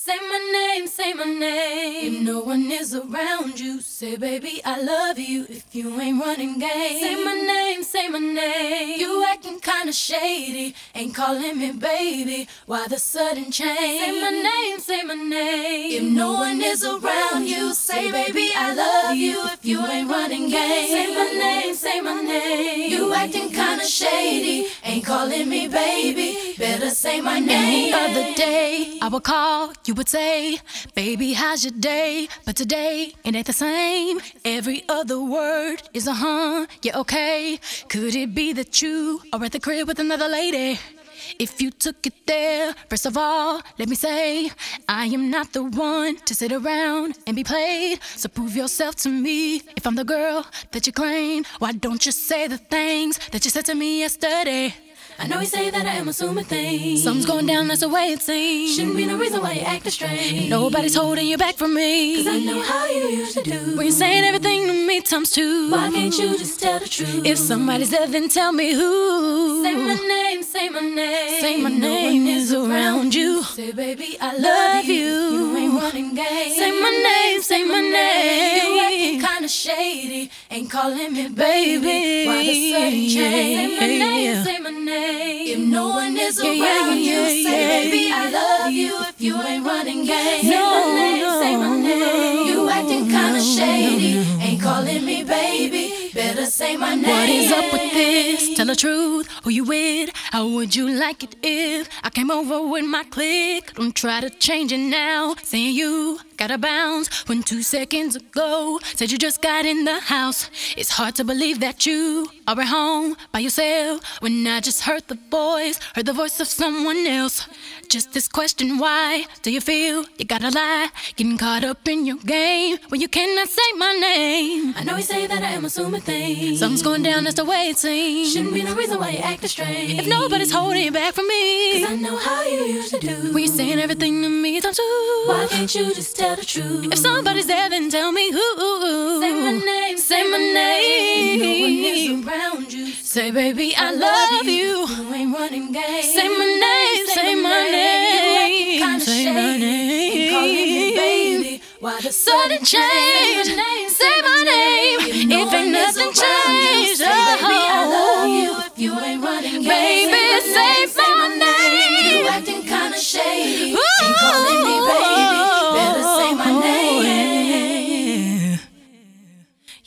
Say my name, say my name. If no one is around you, say, baby, I love you. If you ain't running game, say my name, say my name. You acting kinda shady, ain't calling me baby. Why the sudden change? Say my name, say my name. If no one is around you, say, baby, I love you. If you ain't running game, say my name, say my name. You acting kinda shady, ain't calling me baby. Say my name. Any other day, I would call, you would say, Baby, how's your day? But today, it ain't the same. Every other word is a huh, yeah, okay. Could it be that you are at the crib with another lady? If you took it there, first of all, let me say, I am not the one to sit around and be played. So prove yourself to me if I'm the girl that you claim. Why don't you say the things that you said to me yesterday? I know you say that I am assuming things. Something's going down, that's the way it seems. Shouldn't be no reason why you acting strange. Nobody's holding you back from me. Cause I know how you usually do. When you're saying everything to me times two. Why can't you just tell the truth? If somebody's there, then tell me who. Say my name, say my name. Say my name no is around you. Say, baby, I love, Love you. You ain't running game. Say my name, say my name. You acting kinda shady, ain't calling me Baby. baby. Why the sudden change? Say my name, say If no one is Yeah, yeah, around yeah, you, say yeah. baby, I love you. If you ain't running game, say No, my name, say my no, name. You acting kinda no, shady, ain't calling me baby. Better say my name. What is up with this? Tell the truth. Who you with? How would you like it if I came over with my clique? Don't try to change it now. Saying you gotta bounds when two seconds ago said you just got in the house. It's hard to believe that you are at home by yourself when I just heard the voice, heard the voice of someone else. Just this question, why do you feel you gotta lie? Getting caught up in your game when you cannot say my name. I know you say that I am assuming things. Something's going down, that's the way it seems. Shouldn't be no reason why you acting strange. If nobody's holding you back from me, Cause I know how you usually do. when you're saying everything to me times two. Why can't you just tell the truth? If somebody's there, then tell me who. Say my name, Say my If no one name. is around you. Say, baby, I love you. You ain't running game. Say my name, say my name, Kinda say my shady. Ain't calling me baby. Why the Sudden change. Say my name, Say my name.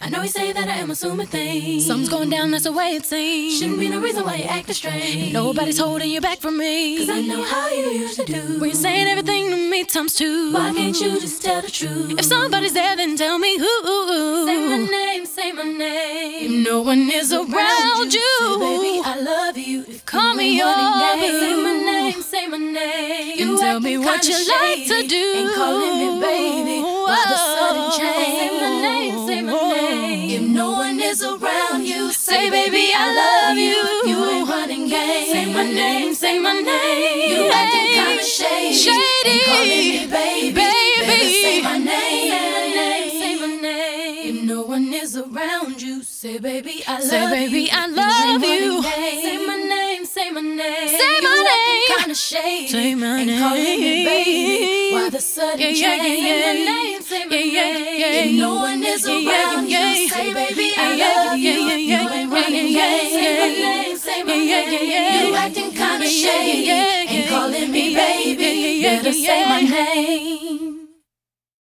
I know you say that I am assuming things. Something's going down, that's the way it seems. Shouldn't be no reason why you acting strange. Nobody's holding you back from me. Cause I know how you used to do. When you're saying everything to me times two. Why can't you just tell the truth? If somebody's there, then tell me who. Say my name, say my name. If no one is around you, Say, baby, I love you. If Call me your game. Say my name, say my name. You And tell me what you like to do. Ain't calling me baby. Why the sudden change? Say my name, say my name. If no one is around you, say baby, I love you. If you ain't running game. Say my name, say my name. You acting kinda shady. Shady. Ain't calling me baby. Baby. Better say my name. Say my name, say my name. If no one is around you, say baby, I love Say, you. baby, I love you. Say my name, say my name. Say my you name. Kinda shady. Say my Ain't calling me baby. The sudden Yeah, yeah, change? yeah, Say my name, say my Yeah, yeah, name. yeah. If no one is Yeah, yeah, around yeah, you, say baby, I Yeah, yeah, love yeah, you. yeah, If yeah, you ain't yeah, running yeah. Say my yeah. name, say my Yeah, yeah, name. yeah,